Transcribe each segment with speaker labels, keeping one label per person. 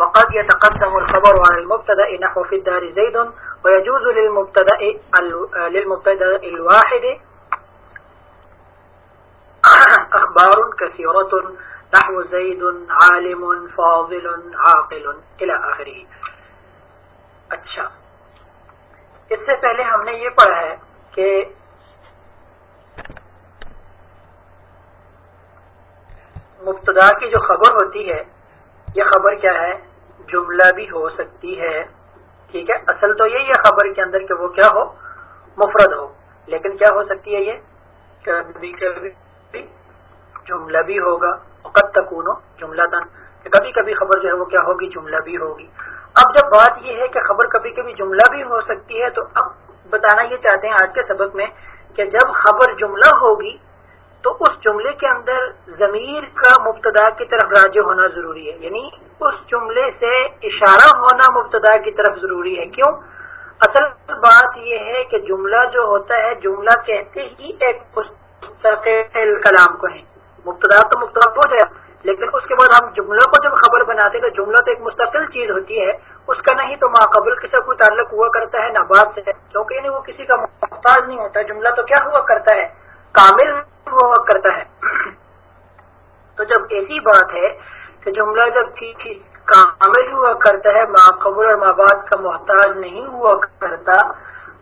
Speaker 1: وقد يتقدم الخبر عن المبتدا نحو في الدار زيد ويجوز للمبتدا للمبتدا الواحد اخبار كثيره نحو زيد عالم فاضل عاقل الى اخره اچھا اس سے پہلے ہم نے یہ پڑھا ہے کہ مبتدا کی جو خبر ہوتی ہے، یہ خبر کیا ہے؟ جملہ بھی ہو سکتی ہے۔ ٹھیک ہے؟ اصل تو یہی ہے خبر کے اندر کہ وہ کیا ہو؟ مفرد ہو۔ لیکن کیا ہو سکتی ہے یہ؟ کبھی کبھی جملہ بھی ہوگا۔ قد تکون جملہ تن۔ کبھی کبھی خبر جو ہے وہ کیا ہوگی؟ جملہ بھی ہوگی۔ اب جب بات یہ ہے کہ خبر کبھی کبھی جملہ بھی ہو سکتی ہے، تو اب بتانا یہ چاہتے ہیں آج کے سبق میں کہ جب خبر جملہ ہوگی تو اس جملے کے اندر ضمیر کا مبتدا کی طرف راجع ہونا ضروری ہے۔ یعنی اس جملے سے اشارہ ہونا مبتدا کی طرف ضروری ہے۔ کیوں؟ اصل بات یہ ہے کہ جملہ جو ہوتا ہے، جملہ کہتے ہی ایک مستقل کلام کو ہے۔ مبتدا تو مبتدا ہو جائے، لیکن اس کے بعد ہم جملوں کو جب خبر بناتے ہیں تو جملہ تو ایک مستقل چیز ہوتی ہے۔ اس کا نہیں تو ماقبل کے ساتھ کوئی تعلق ہوا کرتا ہے نہ بات سے۔ کیونکہ یعنی وہ کسی کا محتاج نہیں ہوتا۔ جملہ تو کیا ہوا کرتا ہے؟ کامل ہوا کرتا ہے۔ تو جب ایسی بات ہے کہ جملہ جب کامل ہوا کرتا ہے، ماں قبول اور ماں باپ کا محتاج نہیں ہوا کرتا،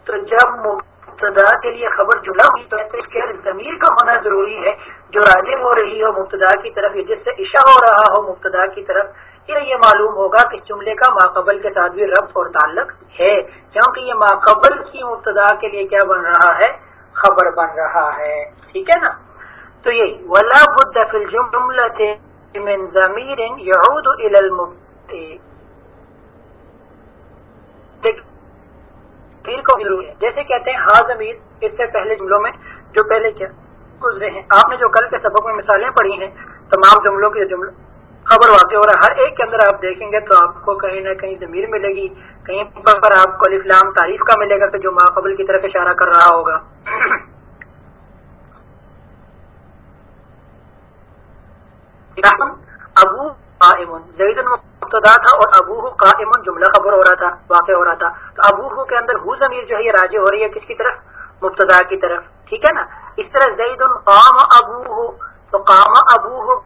Speaker 1: تو جب مبتدا کے لیے خبر جملہ ہوئی تو اس کے ضمیر کا ہونا ضروری ہے، جو راجع ہو رہی ہو مبتدا کی طرف جس سے عشا ہو رہا ہو مبتدا کی طرف یہ معلوم ہوگا کہ جملے کا ماقبل کے ساتھ بھی ربط اور تعلق ہے۔ کیونکہ یہ ماقبل کی مبتدا کے لیے کیا بن رہا ہے؟ خبر بن رہا ہے۔ ٹھیک ہے نا؟ تو یہ ولا بد فی الجملہ من ضمیر يعود الى المبتدا کو ہے۔ جیسے کہتے ہیں ہا ضمیر، اس سے پہلے جملوں میں جو پہلے کیا گزرے ہیں۔ آپ نے جو کل کے سبق میں مثالیں پڑھی ہیں، تمام جملوں کے جملے خبر واقع ہو رہا ہے۔ ہر ایک کے اندر آپ دیکھیں گے تو آپ کو کہیں نہ کہیں ضمیر ملے گی۔ کہیں پر آپ کو الفلام تعریف کا ملے گا کہ جو ماقبل کی طرف اشارہ کر رہا ہوگا۔ ابو قائمن زید مبتدا تھا اور ابو قائمن جملہ خبر ہو رہا تھا، واقع ہو رہا تھا۔ تو ابو کے اندر ہو ضمیر جو ہے یہ راجع ہو رہی ہے کس کی طرف؟ مبتدا کی طرف۔ ٹھیک ہے نا؟ اس طرح زید قام ابو ہو تو قام ابو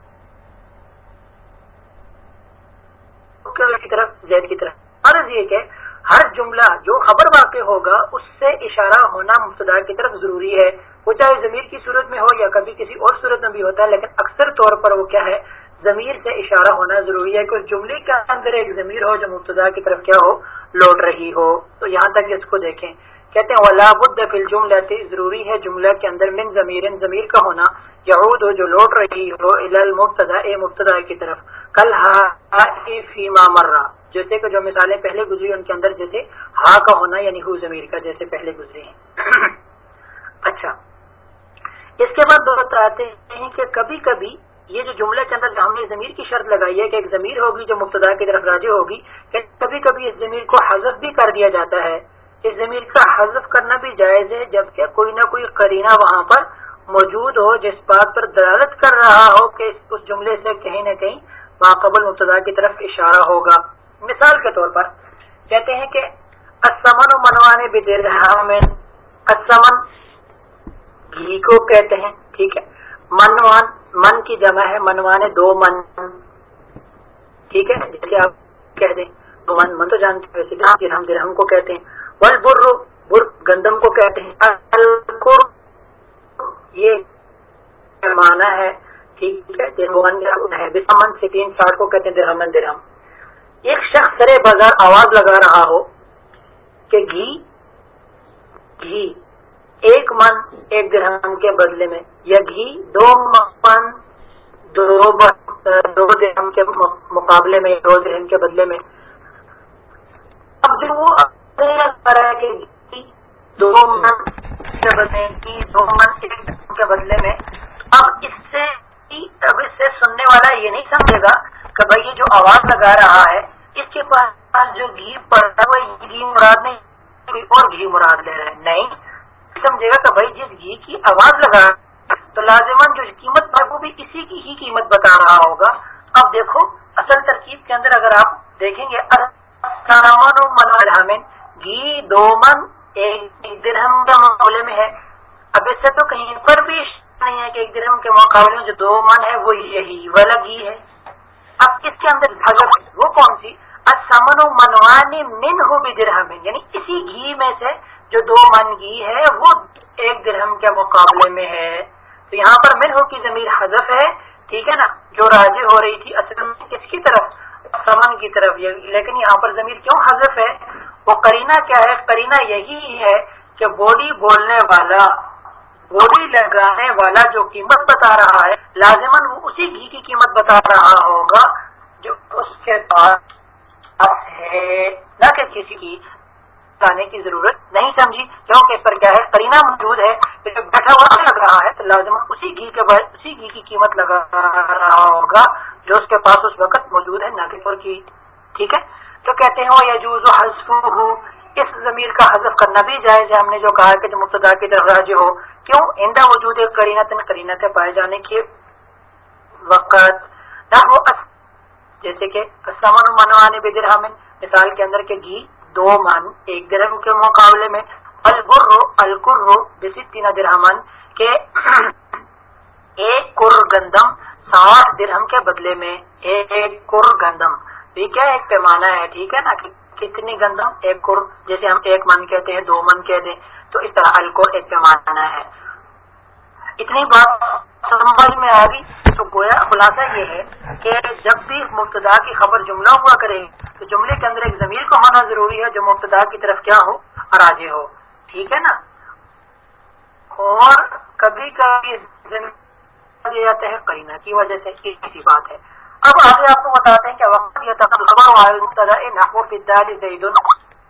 Speaker 1: کی طرف، زید کی طرف۔ عرض یہ کہ ہر جملہ جو خبر واقع ہوگا، اس سے اشارہ ہونا مبتدا کی طرف ضروری ہے۔ وہ چاہے ضمیر کی صورت میں ہو یا کبھی کسی اور صورت میں بھی ہوتا ہے، لیکن اکثر طور پر وہ کیا ہے؟ ضمیر سے اشارہ ہونا ضروری ہے کہ اس جملے کے اندر ایک ضمیر ہو جو مبتدا کی طرف کیا ہو، لوٹ رہی ہو۔ تو یہاں تک اس کو دیکھیں۔ کہتے ہیں، ولا بد فل جملہ ضروری ہے جملہ کے اندر من ضمیر ضمیر کا ہونا، یعود ہو جو لوٹ رہی ہو مبتدا اے مبتدا کی طرف۔ کل ہا فیما مرہ جیسے کہ جو مثالیں پہلے گزری ان کے اندر جیسے ہا کا ہونا یعنی ہو ضمیر کا، جیسے پہلے گزری ہیں۔ اچھا۔ اس کے بعد بات آتے ہیں کہ کبھی کبھی یہ جو جملے کے اندر ہم نے ضمیر کی شرط لگائی ہے کہ ایک ضمیر ہوگی جو مبتدا کی طرف راجی ہوگی، کہ کبھی کبھی اس ضمیر کو حذف بھی کر دیا جاتا ہے۔ اس ضمیر کا حذف کرنا بھی جائز ہے، جبکہ کوئی نہ کوئی قرینہ وہاں پر موجود ہو، جس بات پر دلالت کر رہا ہو کہ اس جملے سے کہیں نہ کہیں ماقبل مبتدا کی طرف اشارہ ہوگا۔ مثال کے طور پر کہتے ہیں کہ اسمن و منوانے بھی دے رہا میں اسمن گھی کو کہتے ہیں، ٹھیک ہے۔ منوان، من کی جمع ہے منوانے دو من، ٹھیک ہے۔ جیسے آپ کہہ دیں، دو من من تو جانتے ہیں ویسے، درہم درہم کو کہتے ہیں۔ ول بر بر گندم کو کہتے ہیں۔ یہ مانا ہے ٹھیک ہے من سے تین ساٹھ کو کہتے ہیں درہمن درہم۔ ایک شخص سرے بازار آواز لگا رہا ہو کہ گھی گھی، ایک من ایک درہم کے بدلے میں، یا گھی دو من دو دو درہم کے مقابلے میں، دو درہم کے بدلے میں۔ اب جو وہ ہے کہ دو من کے بدلے کی دو من ایک درہم کے بدلے میں، اب اس سے اب اس سے سننے والا یہ نہیں سمجھے گا کہ بھائی یہ جو آواز لگا رہا ہے، اس کے پاس جو گھی پڑتا ہے، وہ گھی مراد نہیں، کوئی اور گھی مراد لے رہے نہیں سمجھے گا کہ بھائی جس گھی کی آواز لگا تو لازمن جو قیمت پر وہ بھی اسی کی ہی قیمت بتا رہا ہوگا۔ اب دیکھو، اصل ترکیب کے اندر اگر آپ دیکھیں گے من گھی دو من، ایک درہم کے مقابلے میں ہے۔ اب اس سے تو کہیں پر بھی نہیں ہے کہ ایک درہم کے مقابلے میں جو دو من ہے، وہ یہی والا گھی ہے۔ اب اس کے اندر حضرت وہ کون سی؟ سمن و منوانی من ہو بھی درہم یعنی اسی گھی میں سے جو دو من گھی ہے، وہ ایک درہم کے مقابلے میں ہے۔ تو یہاں پر من ہو کی زمین حذف ہے، ٹھیک ہے نا؟ جو راضی ہو رہی تھی اصل میں کس کی طرف، سمن کی طرف۔ لیکن یہاں پر زمین کیوں حذف ہے؟ وہ کرینہ کیا ہے؟ کرینہ یہی ہے کہ بولی بولنے والا۔ بولی لگانے والا جو قیمت بتا رہا ہے لازمن وہ اسی گھی کی قیمت بتا رہا ہوگا جو اس کے پاس ہے۔ نہ کہ کسی کی لانے کی ضرورت نہیں سمجھی، کیونکہ اس پر کیا ہے کرینا موجود ہے جب بیٹھا ہوا لگ رہا ہے، تو لازم اسی گھی کے بعد اسی گھی کی قیمت لگا رہا ہوگا جو اس کے پاس اس وقت موجود ہے نہ کی۔ ٹھیک ہے؟ تو کہتے ہیں وہ یجوز حذف ہو اس ضمیر کا حذف کرنا بھی جائز ہے۔ ہم نے جو کہا کہ جو مبتدا کی طرف راج ہو، کیوں؟ اندہ وجود کرینت کرینت پائے جانے کے وقت۔ نہ ہو جیسے کہ منوانے بدرحمن مثال کے اندر کے گھی دو من، ایک درہم کے مقابلے میں۔ البر القر بستین درہمن کے ایک کر گندم، ساٹھ درہم کے بدلے میں۔ ایک کر گندم۔ یہ کیا ایک پیمانہ ہے، ٹھیک ہے نا کتنی گندم؟ ایک کر جیسے ہم ایک من کہتے ہیں، دو من کہتے ہیں تو اس طرح الکور ایک پیمانہ ہے۔ اتنی بات سمجھ میں آ گئی، تو گویا خلاصہ یہ ہے کہ جب بھی مبتدا کی خبر جملہ ہوا کرے، تو جملے کے اندر ایک ضمیر کو ہونا ضروری ہے، جو مبتدا کی طرف کیا ہو؟ اراجے ہو۔ ٹھیک ہے نا؟ اور کبھی کبھی جاتے ہیں کرینا کی وجہ سے کسی بات ہے۔ اب آگے آپ کو بتاتے ہیں کہ وقت یہ خبر زید.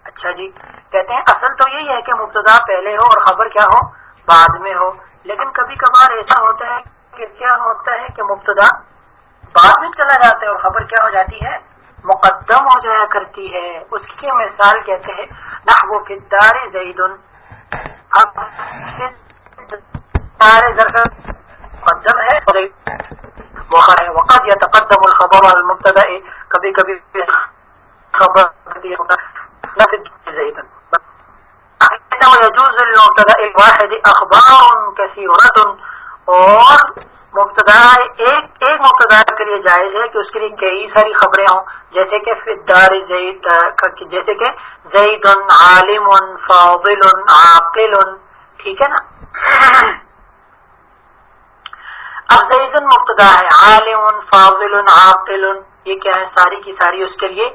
Speaker 1: اچھا جی کہتے ہیں اصل تو یہی ہے کہ مبتدا پہلے ہو اور خبر کیا ہو؟ بعد میں ہو. لیکن کبھی کبھار ایسا ہوتا ہے کہ کیا ہوتا ہے کہ مبتدا بعد میں چلا جاتا ہے اور خبر کیا ہو جاتی ہے؟ مقدم ہو جایا کرتی ہے. اس کی مثال کہتے ہیں نہ وہ فدار زید. اب مقدم ہے وقت یا تقدم الخبر المبتدا کبھی کبھی خبر يجوز للمبتدا الواحد اخبار كثيره اور مبتدا ایک ایک مبتدا کے لیے جائز ہے کہ اس کے لیے کئی ساری خبریں ہوں. جیسے کہ فدار زید، جیسے کہ زید عالم فاضل عاقل. ٹھیک ہے نا؟ اب زید مبتدا ہے، عالم، فاضل، عاقل، یہ کیا ہے؟ ساری کی ساری اس کے لیے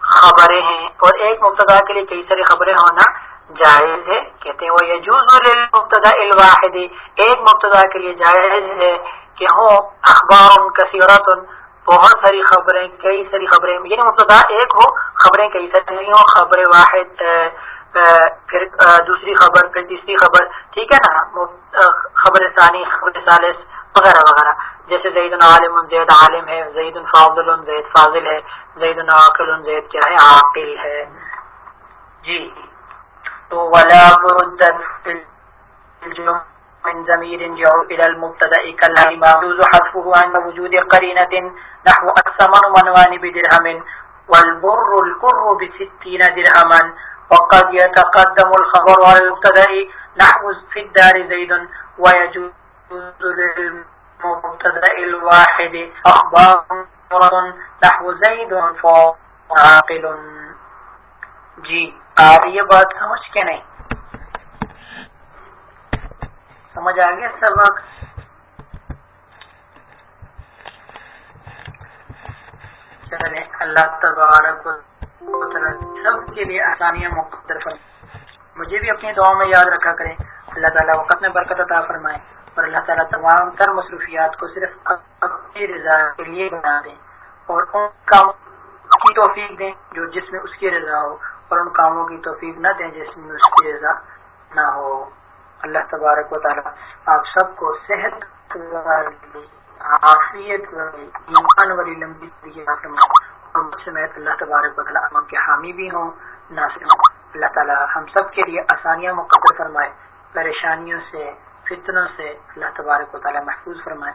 Speaker 1: خبریں ہیں۔ اور ایک مبتدا کے لیے کئی ساری خبریں ہونا جائز ہے۔ کہتے ہیں وہ یجوز مبتدا الواحد ایک مبتدا کے لیے جائز ہے کہ ہوں، اخبار، کثیرت، بہت ساری خبریں، کئی ساری خبریں۔ یعنی مبتدا ایک ہو، خبریں کئی ساری نہیں ہو خبر واحد پھر دوسری خبر، پھر تیسری خبر۔ ٹھیک ہے نا؟ خبر ثانی، خبر ثالث۔ وغیرہ وغیرہ۔ جیسے زید عالم زید عالم ہے زید فاضل زید فاضل ہے زید عاقل زید کیا ہے، عاقل ہے۔ جی۔ تو ولا برد من ضمير يعود الى المبتدا كالله معدوز حذفه عند وجود قرينه نحو الثمن منوان بدرهم والبر الكر بستين درهما وقد يتقدم الخبر على المبتدا نحو في الدار زيد ويجوز للمبتدا الواحد اخبار نحو زيد فعاقل جی آپ یہ بات سمجھ کے نہیں؟ سمجھ آ گیا سبق؟ چلے، اللہ تبارک سب کے لیے آسانیاں مقدر کر مجھے بھی اپنی دعاؤں میں یاد رکھا کریں۔ اللہ تعالیٰ وقت میں برکت عطا فرمائے۔ اور اللہ تعالیٰ تمام تر مصروفیات کو صرف اپنی رضا کے لیے بنا دیں اور ان کام کی توفیق دیں جو جس میں اس کی رضا ہو اور ان کاموں کی توفیق نہ دیں جس میں اس کی رضا نہ ہو۔ اللہ تبارک و تعالیٰ آپ سب کو صحت عافیت ایمان والی لمبی اور مجھ اللہ تبارک و تعالیٰ امام کے حامی بھی ہوں، ناصر ہوں۔ اللہ تعالیٰ ہم سب کے لیے آسانیاں مقدر فرمائے، پریشانیوں سے فتنوں سے اللہ تبارک و تعالیٰ محفوظ فرمائے۔